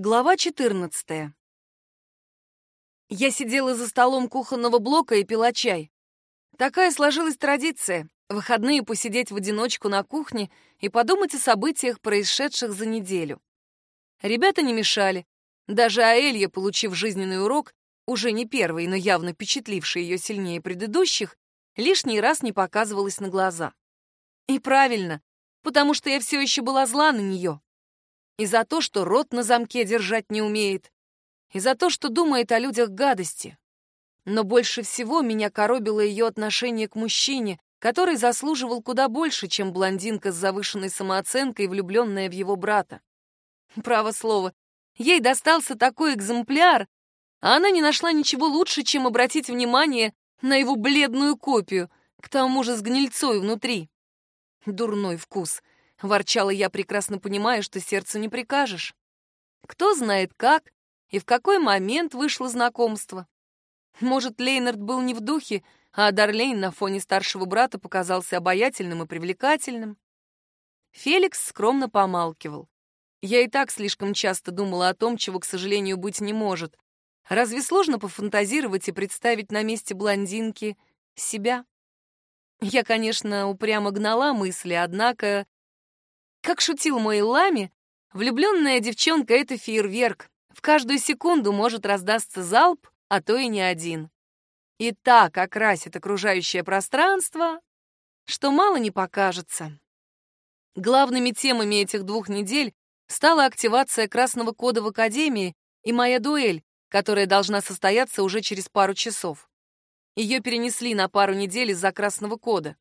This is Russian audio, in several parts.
Глава 14. Я сидела за столом кухонного блока и пила чай. Такая сложилась традиция — выходные посидеть в одиночку на кухне и подумать о событиях, происшедших за неделю. Ребята не мешали. Даже Аэлья, получив жизненный урок, уже не первый, но явно впечатливший ее сильнее предыдущих, лишний раз не показывалась на глаза. И правильно, потому что я все еще была зла на нее и за то, что рот на замке держать не умеет, и за то, что думает о людях гадости. Но больше всего меня коробило ее отношение к мужчине, который заслуживал куда больше, чем блондинка с завышенной самооценкой, влюбленная в его брата. Право слово, ей достался такой экземпляр, а она не нашла ничего лучше, чем обратить внимание на его бледную копию, к тому же с гнильцой внутри. Дурной вкус — Ворчала я, прекрасно понимая, что сердцу не прикажешь. Кто знает как и в какой момент вышло знакомство. Может, Лейнард был не в духе, а Дарлейн на фоне старшего брата показался обаятельным и привлекательным. Феликс скромно помалкивал. Я и так слишком часто думала о том, чего, к сожалению, быть не может. Разве сложно пофантазировать и представить на месте блондинки себя? Я, конечно, упрямо гнала мысли, однако как шутил мой Лами, влюбленная девчонка — это фейерверк. В каждую секунду может раздаться залп, а то и не один. И так окрасит окружающее пространство, что мало не покажется. Главными темами этих двух недель стала активация Красного кода в Академии и моя дуэль, которая должна состояться уже через пару часов. Ее перенесли на пару недель из-за Красного кода.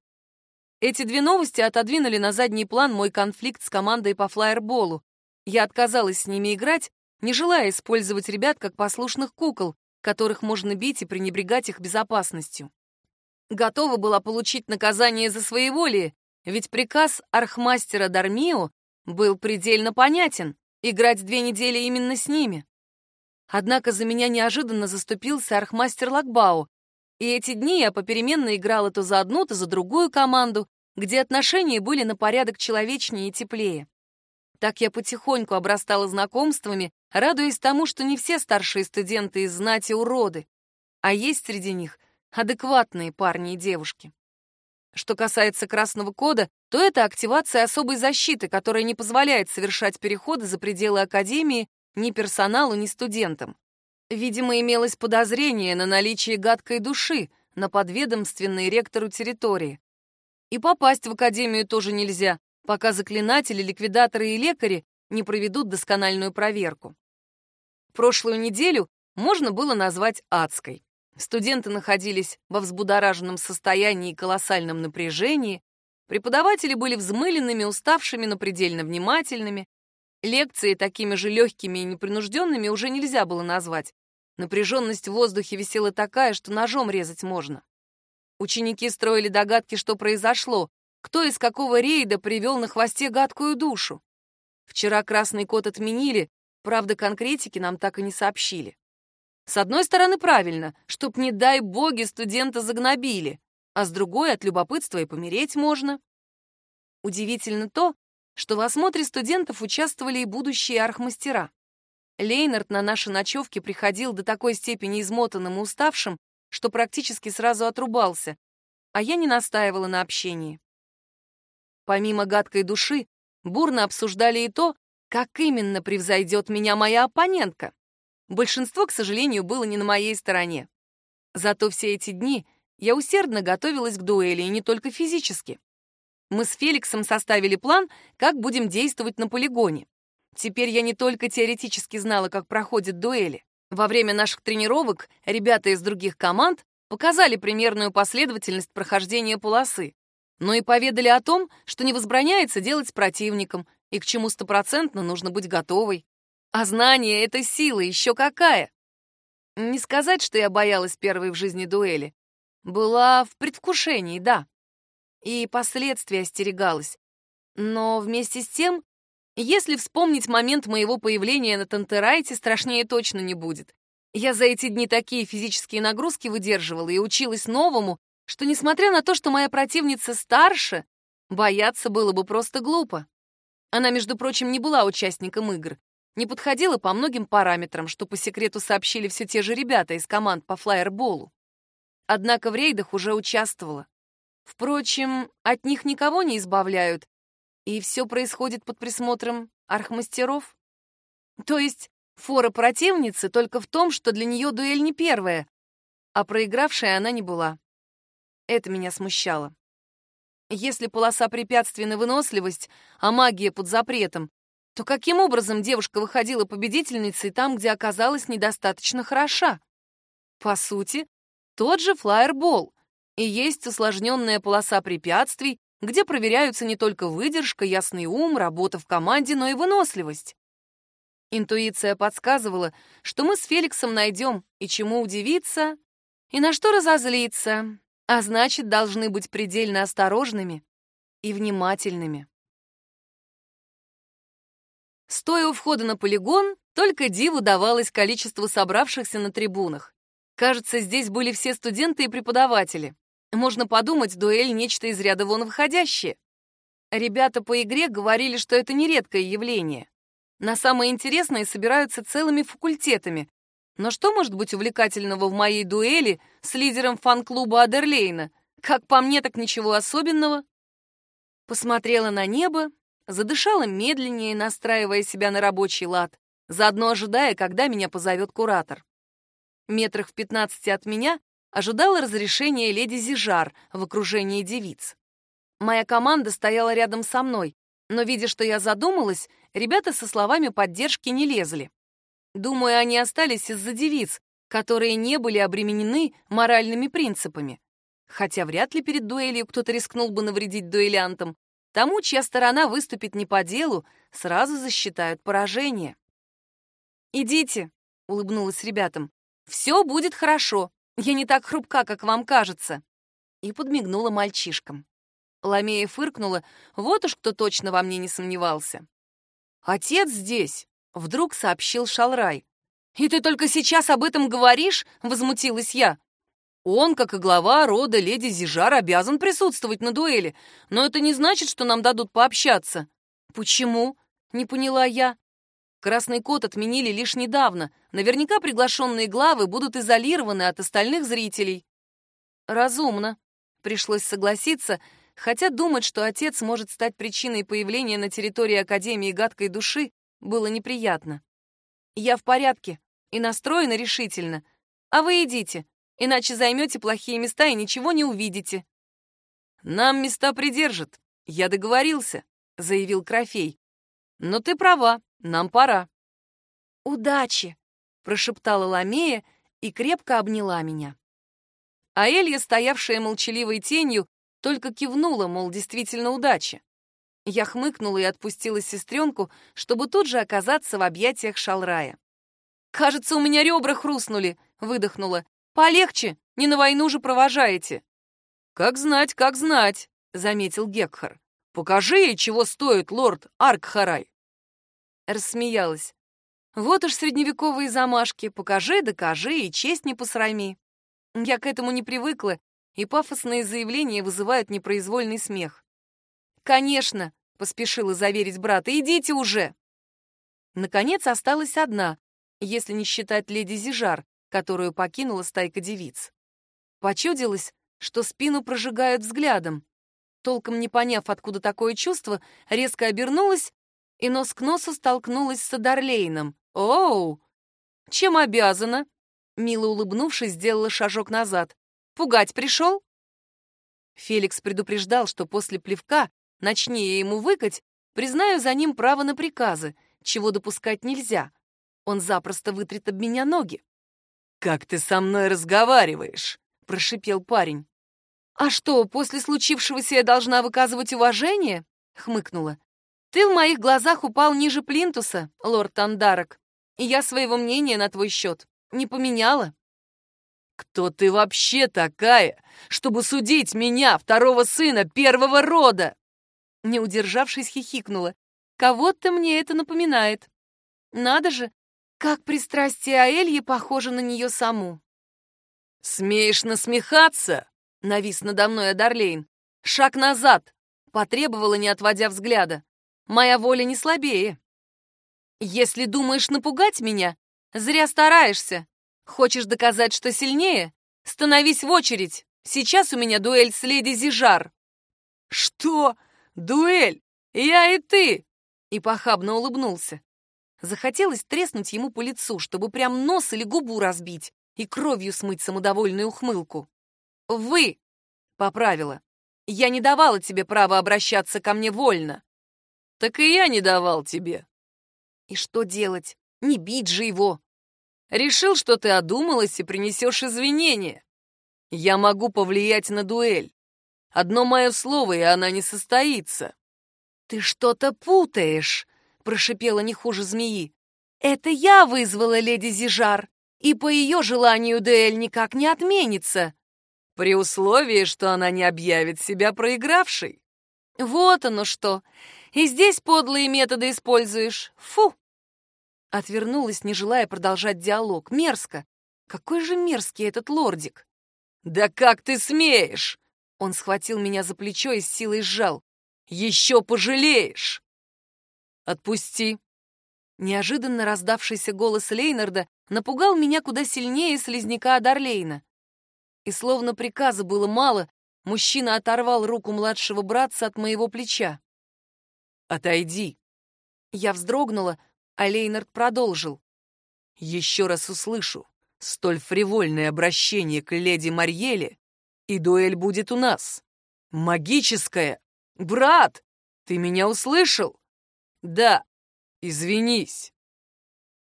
Эти две новости отодвинули на задний план мой конфликт с командой по флайерболу. Я отказалась с ними играть, не желая использовать ребят как послушных кукол, которых можно бить и пренебрегать их безопасностью. Готова была получить наказание за своеволие, ведь приказ архмастера Дармио был предельно понятен — играть две недели именно с ними. Однако за меня неожиданно заступился архмастер Лакбао, и эти дни я попеременно играла то за одну, то за другую команду, где отношения были на порядок человечнее и теплее. Так я потихоньку обрастала знакомствами, радуясь тому, что не все старшие студенты из знати уроды, а есть среди них адекватные парни и девушки. Что касается красного кода, то это активация особой защиты, которая не позволяет совершать переходы за пределы Академии ни персоналу, ни студентам. Видимо, имелось подозрение на наличие гадкой души на подведомственной ректору территории. И попасть в академию тоже нельзя, пока заклинатели, ликвидаторы и лекари не проведут доскональную проверку. Прошлую неделю можно было назвать адской. Студенты находились во взбудораженном состоянии и колоссальном напряжении, преподаватели были взмыленными, уставшими, но предельно внимательными, Лекции такими же легкими и непринужденными уже нельзя было назвать. Напряженность в воздухе висела такая, что ножом резать можно. Ученики строили догадки, что произошло, кто из какого рейда привел на хвосте гадкую душу. Вчера красный кот отменили, правда, конкретики нам так и не сообщили. С одной стороны, правильно, чтоб, не дай боги, студента загнобили, а с другой, от любопытства и помереть можно. Удивительно то, что в осмотре студентов участвовали и будущие архмастера. Лейнард на наши ночевки приходил до такой степени измотанным и уставшим, что практически сразу отрубался, а я не настаивала на общении. Помимо гадкой души, бурно обсуждали и то, как именно превзойдет меня моя оппонентка. Большинство, к сожалению, было не на моей стороне. Зато все эти дни я усердно готовилась к дуэли, и не только физически. Мы с Феликсом составили план, как будем действовать на полигоне. Теперь я не только теоретически знала, как проходят дуэли. Во время наших тренировок ребята из других команд показали примерную последовательность прохождения полосы, но и поведали о том, что не возбраняется делать с противником и к чему стопроцентно нужно быть готовой. А знание — это сила, еще какая! Не сказать, что я боялась первой в жизни дуэли. Была в предвкушении, да и последствий остерегалась. Но вместе с тем, если вспомнить момент моего появления на Тантерайте, страшнее точно не будет. Я за эти дни такие физические нагрузки выдерживала и училась новому, что, несмотря на то, что моя противница старше, бояться было бы просто глупо. Она, между прочим, не была участником игр. не подходила по многим параметрам, что по секрету сообщили все те же ребята из команд по флайерболу. Однако в рейдах уже участвовала. Впрочем, от них никого не избавляют, и все происходит под присмотром архмастеров. То есть фора противницы только в том, что для нее дуэль не первая, а проигравшая она не была. Это меня смущало. Если полоса препятствий на выносливость, а магия под запретом, то каким образом девушка выходила победительницей там, где оказалась недостаточно хороша? По сути, тот же флайербол, и есть усложненная полоса препятствий, где проверяются не только выдержка, ясный ум, работа в команде, но и выносливость. Интуиция подсказывала, что мы с Феликсом найдем и чему удивиться, и на что разозлиться, а значит, должны быть предельно осторожными и внимательными. Стоя у входа на полигон, только диву давалось количество собравшихся на трибунах. Кажется, здесь были все студенты и преподаватели. Можно подумать, дуэль — нечто из ряда вон выходящее. Ребята по игре говорили, что это нередкое явление. На самое интересное собираются целыми факультетами. Но что может быть увлекательного в моей дуэли с лидером фан-клуба Адерлейна? Как по мне, так ничего особенного. Посмотрела на небо, задышала медленнее, настраивая себя на рабочий лад, заодно ожидая, когда меня позовет куратор. Метрах в пятнадцати от меня ожидала разрешения леди Зижар в окружении девиц. Моя команда стояла рядом со мной, но, видя, что я задумалась, ребята со словами поддержки не лезли. Думаю, они остались из-за девиц, которые не были обременены моральными принципами. Хотя вряд ли перед дуэлью кто-то рискнул бы навредить дуэлянтам. Тому, чья сторона выступит не по делу, сразу засчитают поражение. «Идите», — улыбнулась ребятам, — «все будет хорошо. Я не так хрупка, как вам кажется». И подмигнула мальчишкам. Ламея фыркнула, вот уж кто точно во мне не сомневался. «Отец здесь!» — вдруг сообщил Шалрай. «И ты только сейчас об этом говоришь?» — возмутилась я. «Он, как и глава рода леди Зижар, обязан присутствовать на дуэли, но это не значит, что нам дадут пообщаться». «Почему?» — не поняла я. Красный кот отменили лишь недавно. Наверняка приглашенные главы будут изолированы от остальных зрителей. Разумно. Пришлось согласиться, хотя думать, что отец может стать причиной появления на территории Академии гадкой души, было неприятно. Я в порядке и настроена решительно. А вы идите, иначе займете плохие места и ничего не увидите. Нам места придержат. Я договорился, заявил Крофей. Но ты права, нам пора. Удачи, прошептала Ламея и крепко обняла меня. А Элья, стоявшая молчаливой тенью, только кивнула, мол, действительно удача. Я хмыкнула и отпустила сестренку, чтобы тут же оказаться в объятиях Шалрая. «Кажется, у меня ребра хрустнули», — выдохнула. «Полегче, не на войну же провожаете». «Как знать, как знать», — заметил Гекхар. «Покажи ей, чего стоит лорд Аркхарай». Рассмеялась. «Вот уж средневековые замашки. Покажи, докажи и честь не посрами». Я к этому не привыкла и пафосные заявления вызывают непроизвольный смех. «Конечно», — поспешила заверить брата, — «идите уже». Наконец осталась одна, если не считать леди Зижар, которую покинула стайка девиц. Почудилось, что спину прожигают взглядом. Толком не поняв, откуда такое чувство, резко обернулась и нос к носу столкнулась с Адарлейном. «Оу! Чем обязана?» Мило улыбнувшись, сделала шажок назад. Пугать пришел?» Феликс предупреждал, что после плевка, начни я ему выкать, признаю за ним право на приказы, чего допускать нельзя. Он запросто вытрет об меня ноги. «Как ты со мной разговариваешь?» — прошипел парень. «А что, после случившегося я должна выказывать уважение?» — хмыкнула. «Ты в моих глазах упал ниже плинтуса, лорд Тандарок, и я своего мнения на твой счет не поменяла». «Кто ты вообще такая, чтобы судить меня, второго сына первого рода?» Не удержавшись, хихикнула. «Кого-то мне это напоминает. Надо же, как пристрастие Аэльи похоже на нее саму». «Смеешь насмехаться?» — навис надо мной Адарлейн. «Шаг назад!» — потребовала, не отводя взгляда. «Моя воля не слабее». Если думаешь напугать меня, зря стараешься. Хочешь доказать, что сильнее? Становись в очередь. Сейчас у меня дуэль с леди Зижар. Что? Дуэль? Я и ты? И похабно улыбнулся. Захотелось треснуть ему по лицу, чтобы прям нос или губу разбить и кровью смыть самодовольную ухмылку. «Вы!» — поправила. «Я не давала тебе права обращаться ко мне вольно». «Так и я не давал тебе». «И что делать? Не бить же его!» «Решил, что ты одумалась и принесешь извинения. Я могу повлиять на дуэль. Одно мое слово, и она не состоится». «Ты что-то путаешь», — прошипела не хуже змеи. «Это я вызвала леди Зижар, и по ее желанию дуэль никак не отменится». «При условии, что она не объявит себя проигравшей». «Вот оно что! И здесь подлые методы используешь. Фу!» Отвернулась, не желая продолжать диалог. Мерзко. Какой же мерзкий этот лордик. «Да как ты смеешь?» Он схватил меня за плечо и с силой сжал. «Еще пожалеешь!» «Отпусти!» Неожиданно раздавшийся голос Лейнарда напугал меня куда сильнее слизняка Адарлейна. И словно приказа было мало, мужчина оторвал руку младшего братца от моего плеча. «Отойди!» Я вздрогнула, а Лейнард продолжил. «Еще раз услышу столь фривольное обращение к леди Марьеле, и дуэль будет у нас. Магическая! Брат, ты меня услышал? Да, извинись!»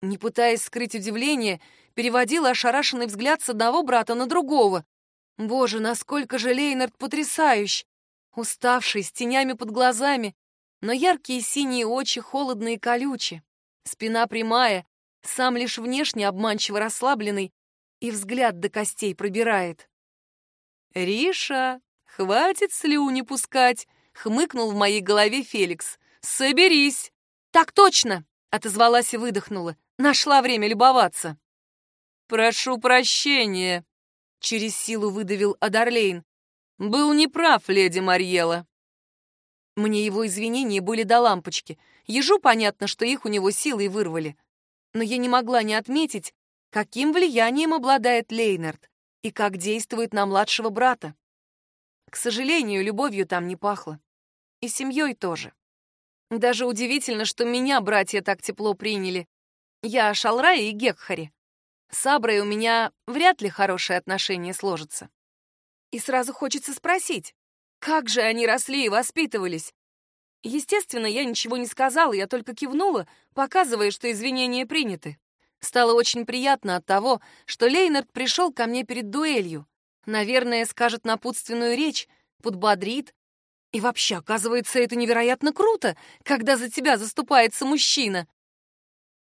Не пытаясь скрыть удивление, переводила ошарашенный взгляд с одного брата на другого. Боже, насколько же Лейнард потрясающий! Уставший, с тенями под глазами, но яркие синие очи холодные и колючие, спина прямая, сам лишь внешне обманчиво расслабленный, и взгляд до костей пробирает. «Риша, хватит слюни пускать!» — хмыкнул в моей голове Феликс. «Соберись!» «Так точно!» — отозвалась и выдохнула. Нашла время любоваться. «Прошу прощения», — через силу выдавил Адарлейн. «Был неправ, леди Марьела». Мне его извинения были до лампочки. Ежу понятно, что их у него силой вырвали. Но я не могла не отметить, каким влиянием обладает Лейнард и как действует на младшего брата. К сожалению, любовью там не пахло. И семьей тоже. Даже удивительно, что меня братья так тепло приняли. Я Шалрая и Гекхари. С Аброй у меня вряд ли хорошие отношения сложатся. И сразу хочется спросить, как же они росли и воспитывались? Естественно, я ничего не сказала, я только кивнула, показывая, что извинения приняты. Стало очень приятно от того, что Лейнард пришел ко мне перед дуэлью. Наверное, скажет напутственную речь, подбодрит. И вообще, оказывается, это невероятно круто, когда за тебя заступается мужчина.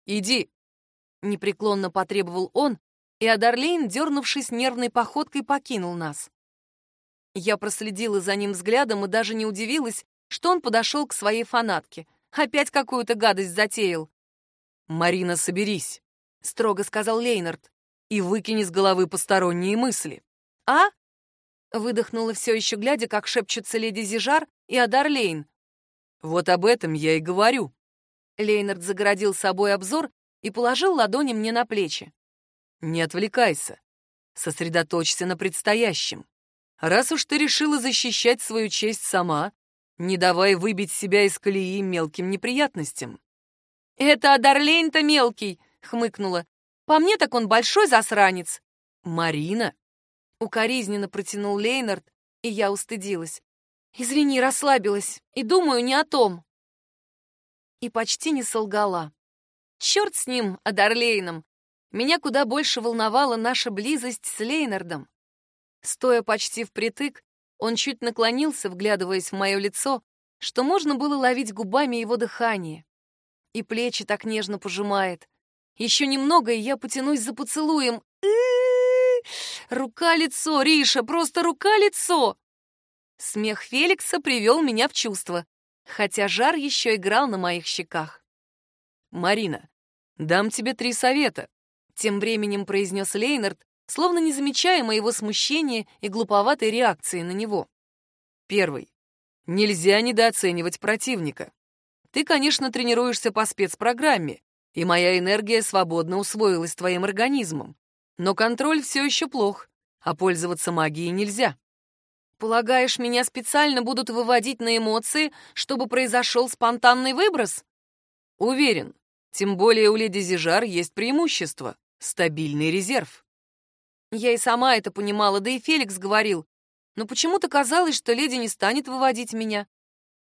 «Иди!» — непреклонно потребовал он, и Адарлейн, дернувшись нервной походкой, покинул нас. Я проследила за ним взглядом и даже не удивилась, что он подошел к своей фанатке. Опять какую-то гадость затеял. «Марина, соберись», — строго сказал Лейнард, «и выкини с головы посторонние мысли». «А?» — выдохнула все еще, глядя, как шепчутся леди Зижар и Адарлейн. «Вот об этом я и говорю», Лейнард загородил собой обзор и положил ладони мне на плечи. «Не отвлекайся. Сосредоточься на предстоящем. Раз уж ты решила защищать свою честь сама, не давай выбить себя из колеи мелким неприятностям». «Это Адарлейн-то мелкий», — хмыкнула. «По мне так он большой засранец». «Марина?» — укоризненно протянул Лейнард, и я устыдилась. «Извини, расслабилась, и думаю не о том» и почти не солгала. Черт с ним, Адарлейном! Меня куда больше волновала наша близость с Лейнардом. Стоя почти впритык, он чуть наклонился, вглядываясь в мое лицо, что можно было ловить губами его дыхание. И плечи так нежно пожимает. Еще немного, и я потянусь за поцелуем. Рука-лицо, Риша, просто рука-лицо! Смех Феликса привел меня в чувство хотя жар еще играл на моих щеках. «Марина, дам тебе три совета», — тем временем произнес Лейнард, словно не замечая моего смущения и глуповатой реакции на него. Первый. Нельзя недооценивать противника. Ты, конечно, тренируешься по спецпрограмме, и моя энергия свободно усвоилась твоим организмом. Но контроль все еще плох, а пользоваться магией нельзя. Полагаешь, меня специально будут выводить на эмоции, чтобы произошел спонтанный выброс? Уверен. Тем более у леди Зижар есть преимущество — стабильный резерв. Я и сама это понимала, да и Феликс говорил. Но почему-то казалось, что леди не станет выводить меня.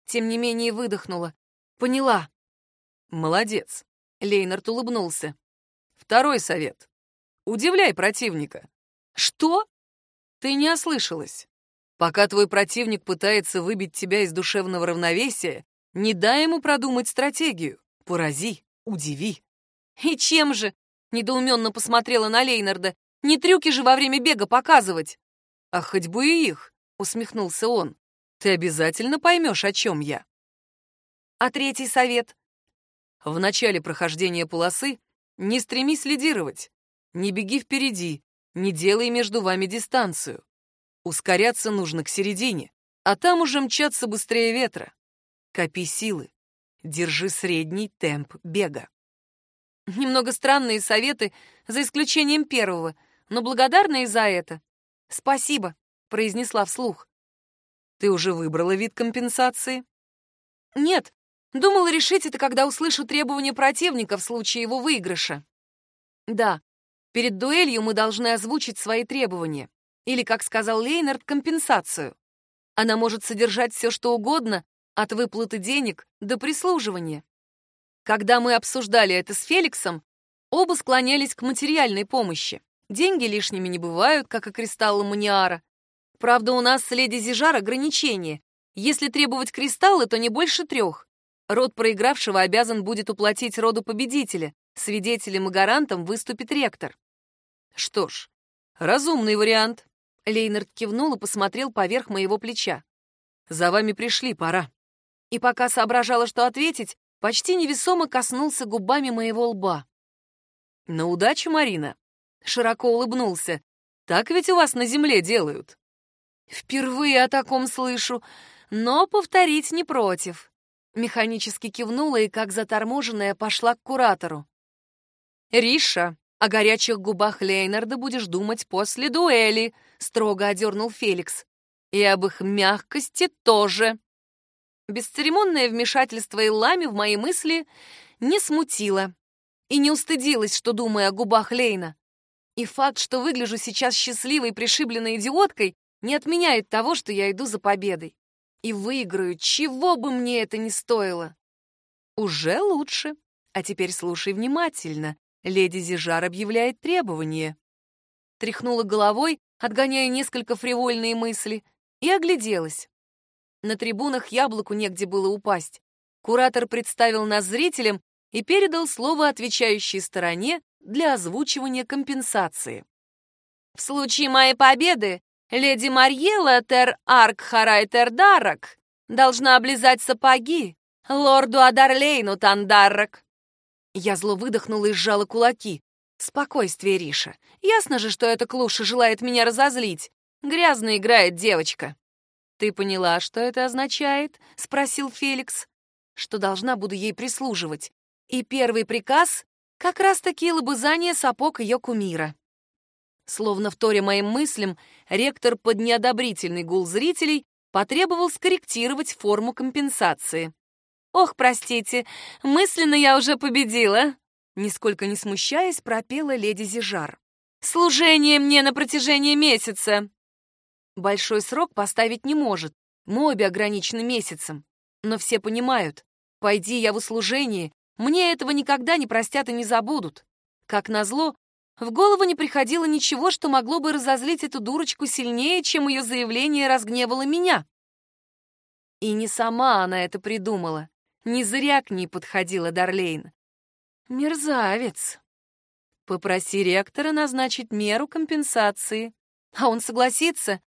Тем не менее выдохнула. Поняла. Молодец. Лейнард улыбнулся. Второй совет. Удивляй противника. Что? Ты не ослышалась. Пока твой противник пытается выбить тебя из душевного равновесия, не дай ему продумать стратегию. Порази, удиви. И чем же? Недоуменно посмотрела на Лейнарда. Не трюки же во время бега показывать. А хоть бы и их, усмехнулся он. Ты обязательно поймешь, о чем я. А третий совет? В начале прохождения полосы не стремись лидировать. Не беги впереди, не делай между вами дистанцию. Ускоряться нужно к середине, а там уже мчаться быстрее ветра. Копи силы. Держи средний темп бега. Немного странные советы, за исключением первого, но благодарна и за это. Спасибо, произнесла вслух. Ты уже выбрала вид компенсации? Нет, думала решить это, когда услышу требования противника в случае его выигрыша. Да, перед дуэлью мы должны озвучить свои требования. Или, как сказал Лейнард, компенсацию. Она может содержать все, что угодно, от выплаты денег до прислуживания. Когда мы обсуждали это с Феликсом, оба склонялись к материальной помощи. Деньги лишними не бывают, как и кристаллы Маниара. Правда, у нас с леди Зижар ограничение. Если требовать кристаллы, то не больше трех. Род проигравшего обязан будет уплатить роду победителя. Свидетелем и гарантом выступит ректор. Что ж, разумный вариант. Лейнард кивнул и посмотрел поверх моего плеча. «За вами пришли, пора». И пока соображала, что ответить, почти невесомо коснулся губами моего лба. «На удачу, Марина!» Широко улыбнулся. «Так ведь у вас на земле делают». «Впервые о таком слышу, но повторить не против». Механически кивнула и, как заторможенная, пошла к куратору. «Риша, о горячих губах Лейнарда будешь думать после дуэли», — строго одернул Феликс. «И об их мягкости тоже». Бесцеремонное вмешательство Иллами в мои мысли не смутило. И не устыдилась, что думаю о губах Лейна. И факт, что выгляжу сейчас счастливой, пришибленной идиоткой, не отменяет того, что я иду за победой. И выиграю, чего бы мне это ни стоило. Уже лучше. А теперь слушай внимательно. Леди Зижар объявляет требования. Тряхнула головой, отгоняя несколько фривольные мысли, и огляделась. На трибунах яблоку негде было упасть. Куратор представил нас зрителям и передал слово отвечающей стороне для озвучивания компенсации. В случае моей победы леди Марьела Тер Арк Харайтер Дарак должна облизать сапоги лорду Адарлейну Тандаррак. Я зло выдохнула и сжала кулаки. Спокойствие, Риша. Ясно же, что эта клуша желает меня разозлить. Грязно играет девочка. Ты поняла, что это означает? Спросил Феликс. Что должна буду ей прислуживать. И первый приказ — как раз-таки лобызание сапог ее кумира. Словно вторя моим мыслям, ректор под неодобрительный гул зрителей потребовал скорректировать форму компенсации. «Ох, простите, мысленно я уже победила!» Нисколько не смущаясь, пропела леди Зижар. «Служение мне на протяжении месяца!» Большой срок поставить не может, мы обе ограничены месяцем. Но все понимают, пойди я в услужение, мне этого никогда не простят и не забудут. Как назло, в голову не приходило ничего, что могло бы разозлить эту дурочку сильнее, чем ее заявление разгневало меня. И не сама она это придумала. Не зря к ней подходила Дарлейн. Мерзавец. Попроси ректора назначить меру компенсации. А он согласится.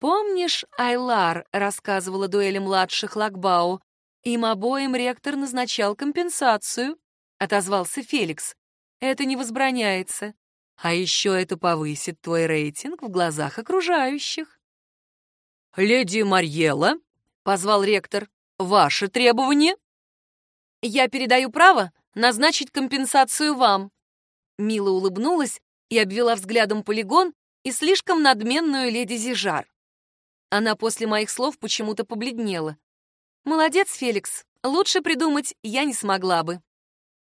Помнишь, Айлар рассказывала дуэли младших Лакбау? Им обоим ректор назначал компенсацию, отозвался Феликс. Это не возбраняется. А еще это повысит твой рейтинг в глазах окружающих. «Леди Марьела», — позвал ректор, — «ваши требования?» Я передаю право назначить компенсацию вам». Мила улыбнулась и обвела взглядом полигон и слишком надменную леди Зижар. Она после моих слов почему-то побледнела. «Молодец, Феликс. Лучше придумать я не смогла бы».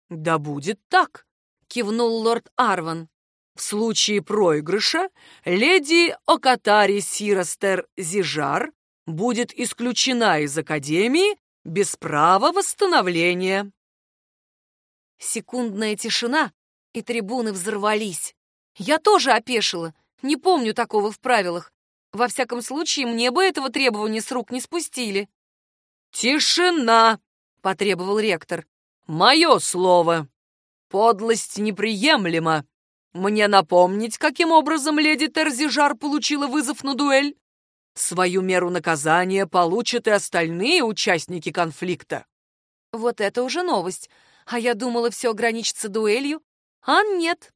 «Да будет так», — кивнул лорд Арван. «В случае проигрыша леди Окатари Сиростер Зижар будет исключена из Академии без права восстановления». Секундная тишина, и трибуны взорвались. Я тоже опешила. Не помню такого в правилах. Во всяком случае, мне бы этого требования с рук не спустили. «Тишина!» — потребовал ректор. «Мое слово! Подлость неприемлема. Мне напомнить, каким образом леди Терзижар получила вызов на дуэль? Свою меру наказания получат и остальные участники конфликта». Вот это уже новость. А я думала, все ограничится дуэлью. А нет.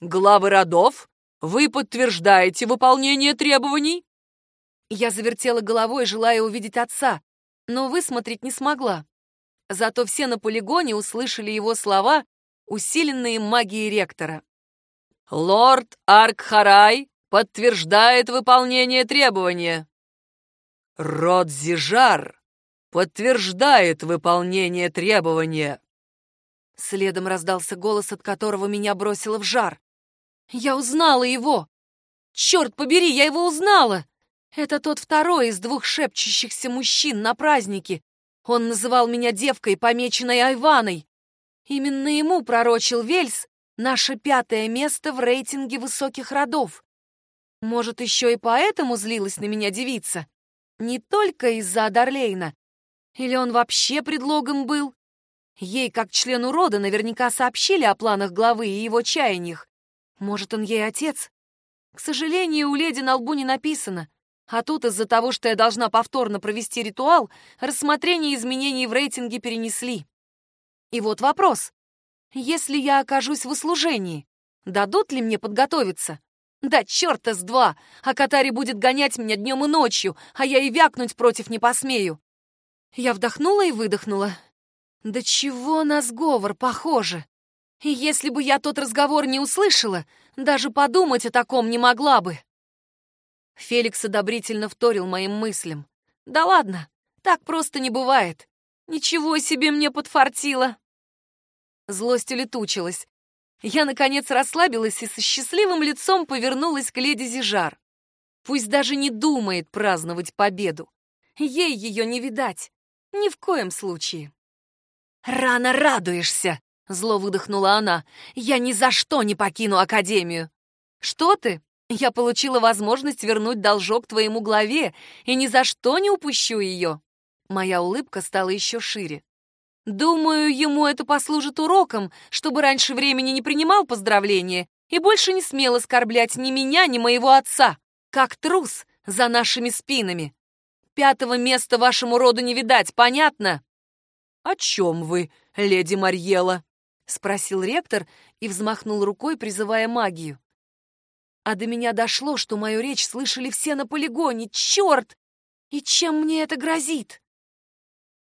Главы родов вы подтверждаете выполнение требований?» Я завертела головой, желая увидеть отца, но высмотреть не смогла. Зато все на полигоне услышали его слова, усиленные магией ректора. «Лорд Аркхарай подтверждает выполнение требования». «Род Зижар подтверждает выполнение требования». Следом раздался голос, от которого меня бросило в жар. Я узнала его! Черт побери, я его узнала! Это тот второй из двух шепчущихся мужчин на празднике. Он называл меня девкой, помеченной Айваной. Именно ему пророчил Вельс наше пятое место в рейтинге высоких родов. Может, еще и поэтому злилась на меня девица? Не только из-за Адарлейна. Или он вообще предлогом был? Ей, как члену рода, наверняка сообщили о планах главы и его чаяниях. Может, он ей отец? К сожалению, у леди на лбу не написано. А тут из-за того, что я должна повторно провести ритуал, рассмотрение изменений в рейтинге перенесли. И вот вопрос. Если я окажусь в услужении, дадут ли мне подготовиться? Да черта с два! А Катари будет гонять меня днем и ночью, а я и вякнуть против не посмею. Я вдохнула и выдохнула. Да чего на сговор похоже? И если бы я тот разговор не услышала, даже подумать о таком не могла бы. Феликс одобрительно вторил моим мыслям. Да ладно, так просто не бывает. Ничего себе мне подфартило. Злость улетучилась. Я, наконец, расслабилась и со счастливым лицом повернулась к леди Зижар. Пусть даже не думает праздновать победу. Ей ее не видать. Ни в коем случае. «Рано радуешься!» Зло выдохнула она. «Я ни за что не покину Академию!» «Что ты? Я получила возможность вернуть должок твоему главе и ни за что не упущу ее!» Моя улыбка стала еще шире. «Думаю, ему это послужит уроком, чтобы раньше времени не принимал поздравления и больше не смел оскорблять ни меня, ни моего отца, как трус за нашими спинами. Пятого места вашему роду не видать, понятно?» «О чем вы, леди Марьела?» — спросил ректор и взмахнул рукой, призывая магию. А до меня дошло, что мою речь слышали все на полигоне. Черт! И чем мне это грозит?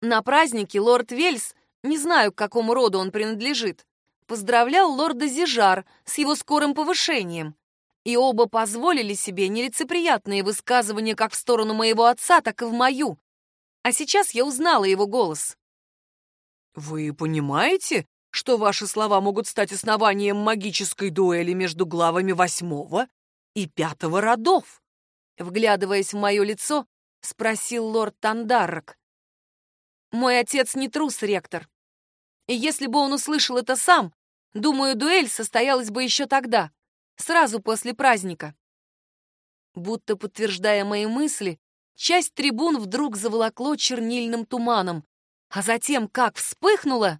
На празднике лорд Вельс, не знаю, к какому роду он принадлежит, поздравлял лорда Зижар с его скорым повышением. И оба позволили себе нелицеприятные высказывания как в сторону моего отца, так и в мою. А сейчас я узнала его голос. «Вы понимаете, что ваши слова могут стать основанием магической дуэли между главами восьмого и пятого родов?» Вглядываясь в мое лицо, спросил лорд Тандаррок. «Мой отец не трус, ректор. И если бы он услышал это сам, думаю, дуэль состоялась бы еще тогда, сразу после праздника». Будто подтверждая мои мысли, часть трибун вдруг заволокло чернильным туманом, а затем как вспыхнуло,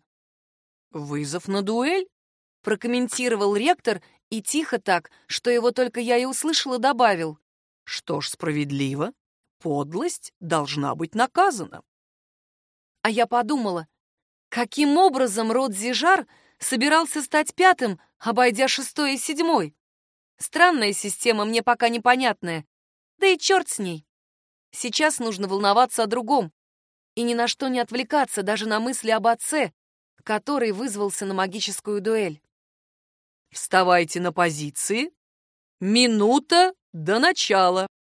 «Вызов на дуэль?» — прокомментировал ректор и тихо так, что его только я и услышала, добавил. «Что ж, справедливо. Подлость должна быть наказана». А я подумала, каким образом род Зижар собирался стать пятым, обойдя шестой и седьмой? Странная система, мне пока непонятная. Да и черт с ней. Сейчас нужно волноваться о другом. И ни на что не отвлекаться, даже на мысли об отце, который вызвался на магическую дуэль. «Вставайте на позиции. Минута до начала».